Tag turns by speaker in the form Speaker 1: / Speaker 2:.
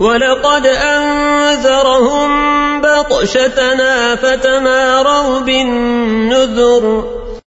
Speaker 1: ولقد أنذرهم بطشتنا فتماروا بالنذر.